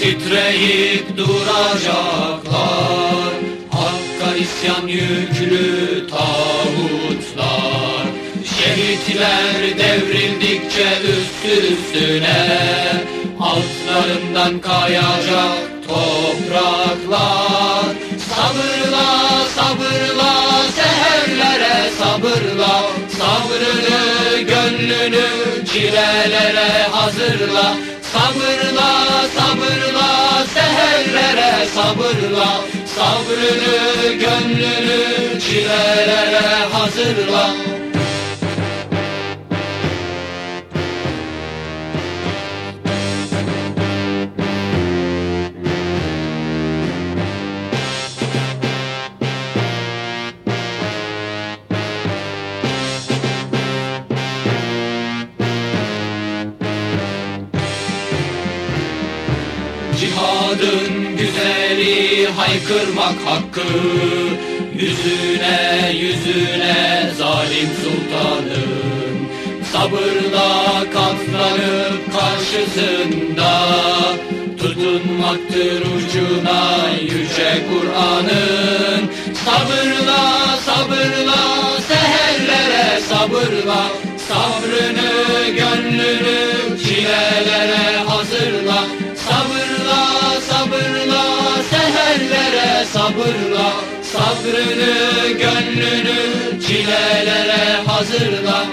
titreyip duracaklar. Hakka isyan yüklü tağutlar. Şehitler devrildikçe üst üstüne Altlarından kayacak topraklar. Sabırla sabırla seherlere sabırla. Sabrını gönlünü çilelere hazırla Sabırla sabırla seherlere sabırla. Sabrını gönlünü çilelere hazırla Cihadın güzeli haykırmak hakkı. Yüzüne yüzüne zalim sultanın Sabırla katlanıp karşısında Tutunmaktır ucuna yüce Kur'an'ın. Sabırla sabırla seherlere sabırla Sabrını gönlünü çilelere hazırla. Sabırla sabırla seherlere sabırla. Sabrını gönlünü çilelere hazırla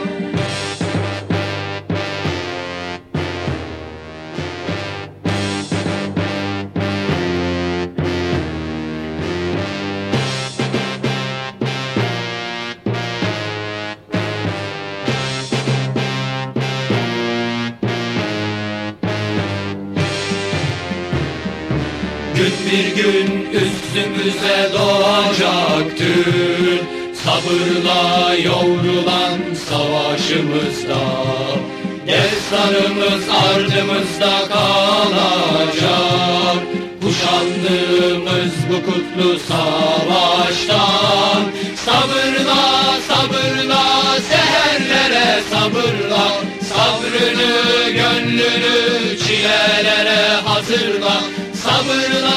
Gün bir gün üstümüze doğacaktır Sabırla yoğrulan savaşımızda. Destanımız ardımızda kalacak. Kuşandığımız bu kutlu savaştan. Sabırla sabırla seherlere sabırla. Sabrını gönlünü çilelere hazırla Sabırla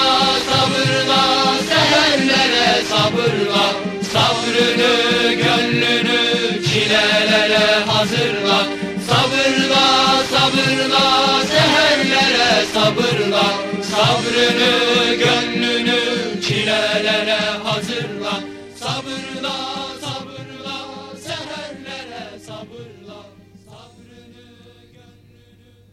sabırla seherlere sabırla. Sabrını gönlünü çilelere hazırla. Sabırla sabırla seherlere sabırla. Sabrını gönlünü çilelere hazırla. Sabırla